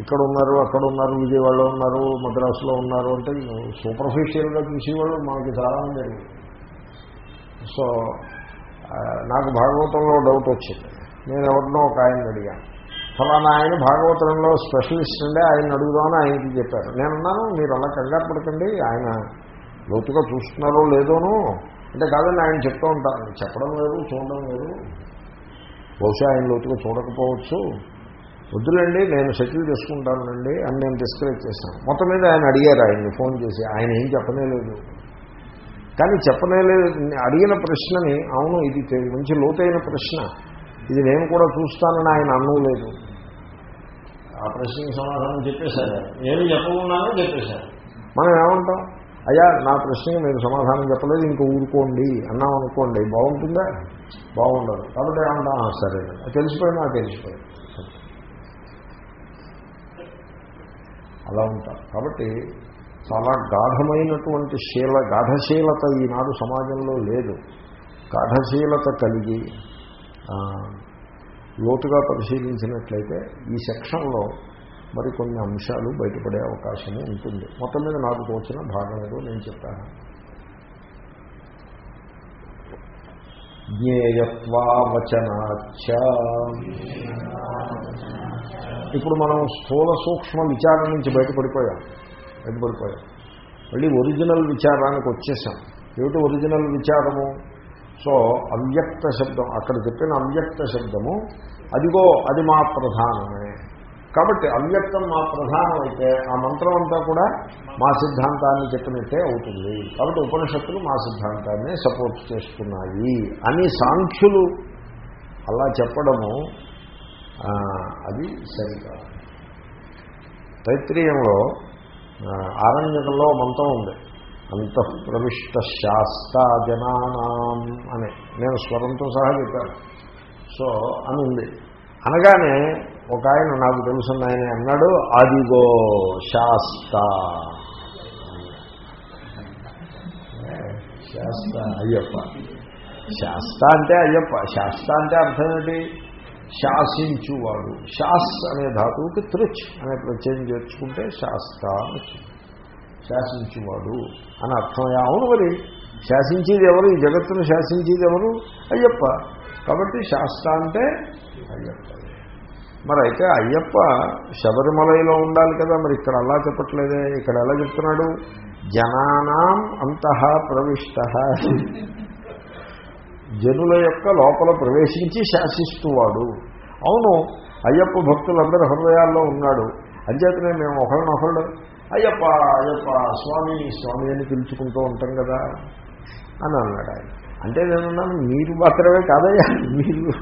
ఇక్కడ ఉన్నారు అక్కడ ఉన్నారు విజయవాడలో ఉన్నారు మద్రాసులో ఉన్నారు అంటే సూపర్ఫిషియల్గా చూసేవాళ్ళు మనకి చాలామంది సో నాకు భాగవతంలో డౌట్ వచ్చింది. నేను ఎవరినో ఒక ఆయన అడిగాను. ఫలానా ఆయన భాగవతంలో స్పెషలిస్ట్ ఉండే ఆయన అడుగుదామని ఆయనకి చెప్పారు. నేనున్నాను మీరు అలా కంగారు పడకండి ఆయన లోతుగా చూస్తున్నారో లేదోనో అంటే కాదని ఆయన చెప్తూ ఉంటాను చెప్పడం లేదు చూడడం లేదు. బహుశా ఆయన లోతుగా చూడకపోవచ్చు. వద్దులండి నేను సెటిల్ చేసుకుంటానండి అని నేను డిస్కరేజ్ చేశాను. మొత్తం మీద ఆయన అడిగారు ఆయన్ని ఫోన్ చేసి. ఆయన ఏం చెప్పనేలేదు కానీ చెప్పనేలేదు అడిగిన ప్రశ్నని అవును ఇది మంచి లోతైన ప్రశ్న. ఇది నేను కూడా చూస్తానని ఆయన అనలేదు ఆ ప్రశ్నకి సమాధానం చెప్పేశారు. నేను చెప్పకున్నానో చెప్పేశారు. మనం ఏమంటాం? అయ్యా నా ప్రశ్నకి మీరు సమాధానం చెప్పలేదు ఇంక ఊరుకోండి అన్నాం అనుకోండి బాగుంటుందా? బాగుండదు. కాబట్టి ఏమంటా? సరే. తెలిసిపోయినా తెలిసిపోయింది? అలా ఉంటారు కాబట్టి చాలా గాఢమైనటువంటి శీల గాఢశీలత ఈనాడు సమాజంలో లేదు. గాఢశీలత కలిగి లోతుగా పరిశీలించినట్లయితే ఈ సెక్షన్లో మరికొన్ని అంశాలు బయటపడే అవకాశము ఉంటుంది. మొత్తం మీద నాకు తోచిన భాగం ఏదో నేను చెప్పాను. జ్ఞేయత్వావచనాచ ఇప్పుడు మనం స్థూల సూక్ష్మ విచారం నుంచి బయటపడిపోయాం. బయటపడిపోయాం. మళ్ళీ ఒరిజినల్ విచారానికి వచ్చేసాం. ఏమిటి ఒరిజినల్ విచారము? సో అవ్యక్త శబ్దం. అక్కడ చెప్పిన అవ్యక్త శబ్దము అదిగో అది మా ప్రధానమే. కాబట్టి అవ్యక్తం మా ప్రధానమైతే ఆ మంత్రం అంతా కూడా మా సిద్ధాంతాన్ని చెప్పినట్టే అవుతుంది. కాబట్టి ఉపనిషత్తులు మా సిద్ధాంతాన్ని సపోర్ట్ చేస్తున్నాయి అని సాంఖ్యులు అలా చెప్పడము అది సరిగా. తైత్రీయంలో ఆరణ్యంలో మంత్రం ఉంది. అంతఃప్రవిష్ట శాస్త జనానాం అని. నేను స్వరంతో సహా చెప్పాను. సో అని ఉంది అనగానే ఒక ఆయన నాకు తెలుసున్న ఆయన అన్నాడు అదిగో శాస్త శాస్త అయ్యప్ప. శాస్త అంటే అయ్యప్ప. శాస్త అంటే అర్థం ఏంటి? శాసించువాడు. శాస్ అనే ధాతువుకి త్రిచ్ అనే ప్రత్యయం చేర్చుకుంటే శాస్త శాసించువాడు అని అర్థం. అవును మరి శాసించేది ఎవరు? ఈ జగత్తును శాసించేది ఎవరు? అయ్యప్ప. కాబట్టి శాస్త అంటే అయ్యప్ప. మరి అయితే అయ్యప్ప శబరిమలలో ఉండాలి కదా మరి ఇక్కడ అలా చెప్పట్లేదే. ఇక్కడ ఎలా చెప్తున్నాడు? జనానాం అంతః ప్రవిష్ట. జనుల యొక్క లోపల ప్రవేశించి శాసిస్తువాడు. అవును అయ్యప్ప భక్తులందరి హృదయాల్లో ఉన్నాడు. అంచేతనే మేము ఒకరినొకరు అయ్యప్ప అయ్యప్ప స్వామి స్వామి అని పిలుచుకుంటూ ఉంటాం కదా అని అన్నాడు ఆయన. అంటే నేనున్నాను మీరు మాత్రమే కాదయ్యా మీరు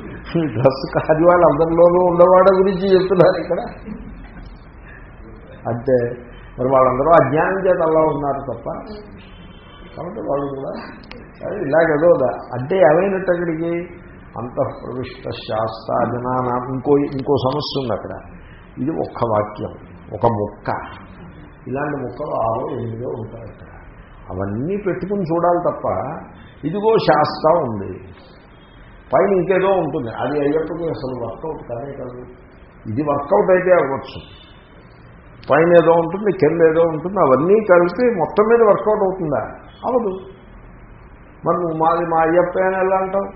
డ్రస్ కాదు వాళ్ళు అందరిలోనూ ఉన్నవాడ గురించి చెప్తున్నారు ఇక్కడ. అంటే మరి వాళ్ళందరూ అజ్ఞానం చేత అలా ఉన్నారు తప్ప కాబట్టి వాళ్ళు కూడా ఇలాగేదో అంటే ఏమైనట్టు అక్కడికి అంతఃప్రవిష్ట శాస్త్ర జనాన ఇంకో ఇంకో సమస్య ఉంది అక్కడ. ఇది ఒక్క వాక్యం ఒక ముక్క. ఇలాంటి ముక్కలు ఆరో ఎనిమిదో ఉంటాయి అక్కడ. అవన్నీ పెట్టుకుని చూడాలి తప్ప ఇదిగో శాస్త్ర ఉంది. పైన ఇంకేదో ఉంటుంది. అది అయ్యేప్పటికీ అసలు వర్కౌట్ కానే కాదు. ఇది వర్కౌట్ అయితే అవ్వచ్చు. పైన ఏదో ఉంటుంది కింద ఏదో ఉంటుంది అవన్నీ కలిపి మొత్తం మీద వర్కౌట్ అవుతుందా? అవదు మరి నువ్వు మాది మా అయ్యప్ప అని ఎలా అంటావు?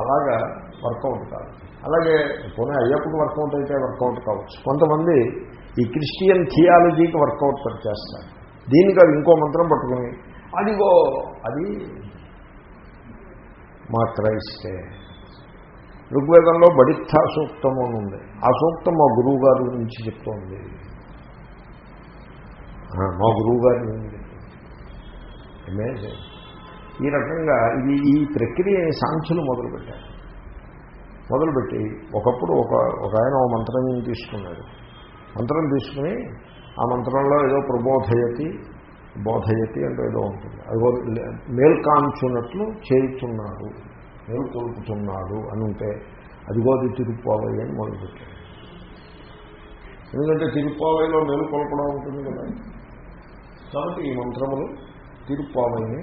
అలాగా వర్కౌట్ కాదు. అలాగే కొనే అయ్యప్పకి వర్కౌట్ అయితే వర్కౌట్ కావచ్చు. కొంతమంది ఈ క్రిస్టియన్ థియాలజీకి వర్కౌట్ చేస్తారు. దీనికి అది ఇంకో మంత్రం పట్టుకుని అదిగో అది మా క్రైస్తే. ఋగ్వేదంలో బడిత్తా సూక్తము అని ఉంది. ఆ సూక్తం మా గురువు గారి గురించి చెప్తోంది. మా గురువు గారి గురించి అమేజింగ్ ఈ రకంగా ఇది ఈ ప్రక్రియ సాంఖ్యులు మొదలుపెట్టారు. మొదలుపెట్టి ఒకప్పుడు ఒక ఒక ఆయన ఒక మంత్రం తీసుకున్నాడు. మంత్రం తీసుకుని ఆ మంత్రంలో ఏదో ప్రబోధయతి బోధయతి అంటే ఏదో ఉంటుంది. అదిగో మేల్కాంచున్నట్లు చేయుచున్నాడు మేల్కొల్పుతున్నాడు అని ఉంటే అదిగోది తిరుప్పావయ్య అని మొదలుపెట్టాడు. ఎందుకంటే తిరుపావైలో మేలుకొల్పడం ఉంటుంది కదా. కాబట్టి ఈ మంత్రములు తిరుపావైని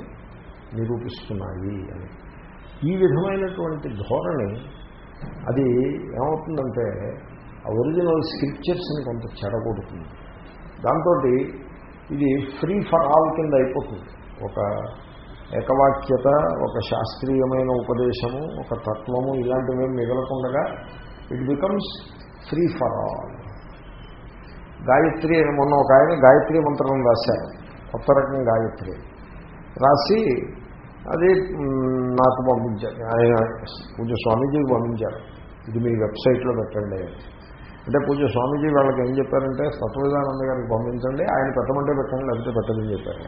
నిరూపిస్తున్నాయి అని. ఈ విధమైనటువంటి ధోరణి అది ఏమవుతుందంటే ఆ ఒరిజినల్ స్క్రిప్చర్స్ని కొంత చెడగొడుతుంది. దాంతో ఇది ఫ్రీ ఫర్ ఆల్ కింద అయిపోతుంది. ఒక ఏకవాక్యత ఒక శాస్త్రీయమైన ఉపదేశము ఒక తత్వము ఇలాంటివి మిగలకుండగా it becomes free for all Gayatri అని మొన్న ఒక ఆయన గాయత్రి మంత్రం రాశారు. కొత్త రకం గాయత్రి. రాసి అది నాకు పంపించారు. ఆయన పూజ స్వామీజీకి పంపించారు. ఇది మీ వెబ్సైట్లో పెట్టండి అంటే పూజ స్వామీజీ వాళ్ళకి ఏం చెప్పారంటే సత్వదానంద గారికి పంపించండి ఆయన పెట్టమంటే పెట్టండి లేకపోతే పెట్టదని చెప్పారు.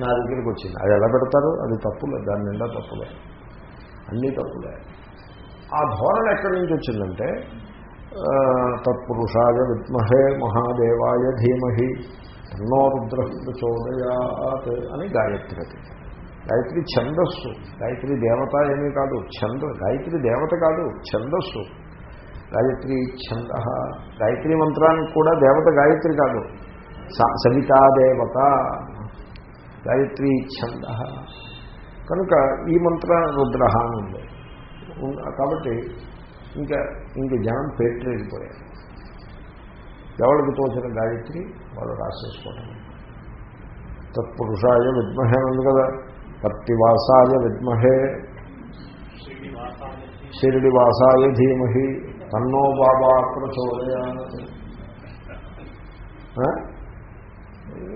నా దగ్గరికి వచ్చింది. అది ఎలా పెడతారు? అది తప్పులే దాని నిండా తప్పులే. అన్నీ తప్పులే. ఆ ధోరణ ఎక్కడి నుంచి వచ్చిందంటే తత్పురుషాయ విద్మహే మహాదేవాయ ధీమహి తన్నో రుద్ర ప్రచోదయాత్ అని గాయత్రి అది. గాయత్రి ఛందస్సు. గాయత్రి దేవత ఏమీ కాదు ఛంద గాయత్రి దేవత కాదు ఛందస్సు. గాయత్రి ఛంద. గాయత్రి మంత్రానికి కూడా దేవత గాయత్రి కాదు. స- సవితా దేవత. గాయత్రి ఛంద. కనుక ఈ మంత్ర రుద్ర అని ఉంది. ఉన్- కాబట్టి ఇంకా ఇంక జనం పేట్రేగిపోయారు ఎవరికి తోచిన గాయత్రి వాళ్ళు రాసేసుకోవడం. తత్పురుషాయ విద్మహే ఉంది కదా. పత్తివాసాయ విద్మహే. షిరిడివాసాయ ధీమహి. తన్నో బాబా ప్రచోదయా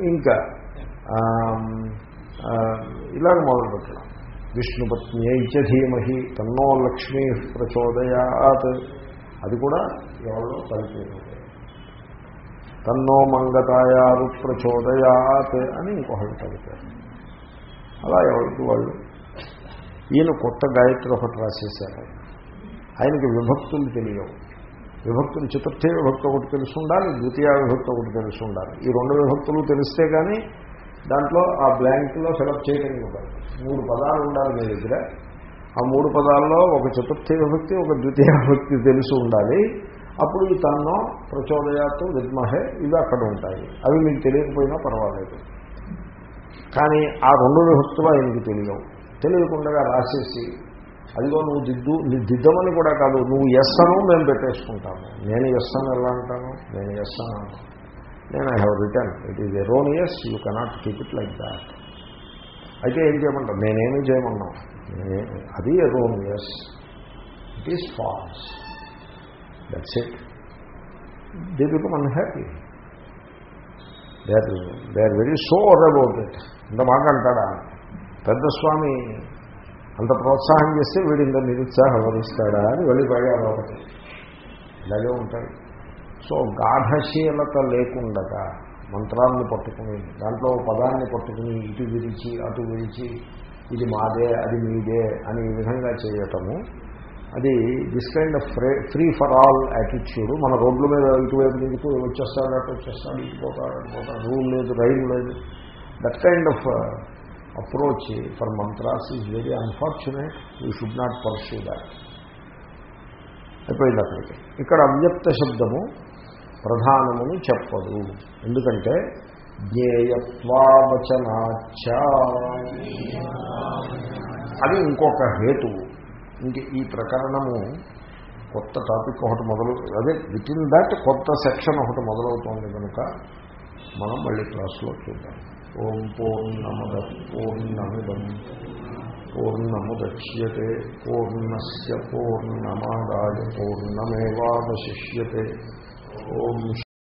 ఇంకా ఇలాగ మొదలు పెట్టడం విష్ణుపత్న్యైచ ధీమహి తన్నో లక్ష్మీ ప్రచోదయాత్. అది కూడా ఎవరో కలిపి తన్నో మంగతాయారు ప్రచోదయాత్ అని ఇంకొకటి కలిపారు అలా ఎవరికి వాళ్ళు? ఈయన కొత్త గాయత్రి ఒకటి రాసేశారు. ఆయనకి విభక్తులు తెలియవు. విభక్తులు చతుర్థి విభక్తి ఒకటి తెలిసి ఉండాలి ద్వితీయ విభక్తి ఒకటి తెలిసి ఉండాలి. ఈ రెండు విభక్తులు తెలిస్తే కానీ దాంట్లో ఆ బ్లాంక్లో ఫిలప్ చేయడం ఉండాలి మూడు పదాలు ఉండాలి మీ దగ్గర. ఆ మూడు పదాల్లో ఒక చతుర్థి విభక్తి ఒక ద్వితీయ విభక్తి తెలిసి ఉండాలి. అప్పుడు ఈ తన్నో ప్రచోదయాత్తు విద్మహే ఇవి అక్కడ ఉంటాయి. అవి మీకు తెలియకపోయినా పర్వాలేదు. కానీ ఆ రెండు విభక్తులు ఆయనకి తెలియవు. తెలియకుండా రాసేసి అదిగో నువ్వు దిద్దు నీ దిద్దమని కూడా కాదు నువ్వు ఎస్ అను మేము పెట్టేసుకుంటాము. నేను ఎస్ అని ఎలా అంటాను? నేను ఎస్ అని అంటాను. నేను I have return it is erroneous you cannot keep it like that అయితే ఏం చేయమంటావు? నేనేమి చేయమన్నావు నేనే అది erroneous it is false that's it they become unhappy they are they are very so about it ఇంత మాట అంటాడా? పెద్ద స్వామి అంత ప్రోత్సాహం చేస్తే వీడు ఇంత నిరుత్సాహపరుస్తాడా అని వెళ్ళిపోయారు ఒకటి ఇలాగే ఉంటాయి. సో గాఢశీలత లేకుండా మంత్రాన్ని పట్టుకుని దాంట్లో పదాన్ని పట్టుకుని ఇటు విరిచి అటు విరిచి ఇది మాదే అది మీదే అని ఈ విధంగా చేయటము అది this kind of free for all attitude మన రోడ్ల మీద ఇటువైపు దిగుతూ వచ్చేస్తాడు అటు వచ్చేస్తాడు ఇటు పోతాడు అటు పోతాడు రూల్ లేదు రైలు లేదు. That kind of approach for mantras is very unfortunate you should not pursue that అయిపోయింది అక్కడికి. ఇక్కడ అవ్యక్త శబ్దము ప్రధానమని చెప్పదు. ఎందుకంటే జ్ఞేయత్వావచనాచ. అది ఇంకొక హేతువు ఇంక ఈ ప్రకరణము కొత్త టాపిక్ ఒకటి మొదలు అదే విత్ ఇన్ దట్ కొత్త సెక్షన్ ఒకటి మొదలవుతోంది కనుక మనం మళ్ళీ క్లాస్లో చూద్దాం. ఓం పూర్ణమద పూర్ణమిదం. పూర్ణముద్యతే పూర్ణస్ పూర్ణమాదాయ పూర్ణమేవాశిష్యతే ఓం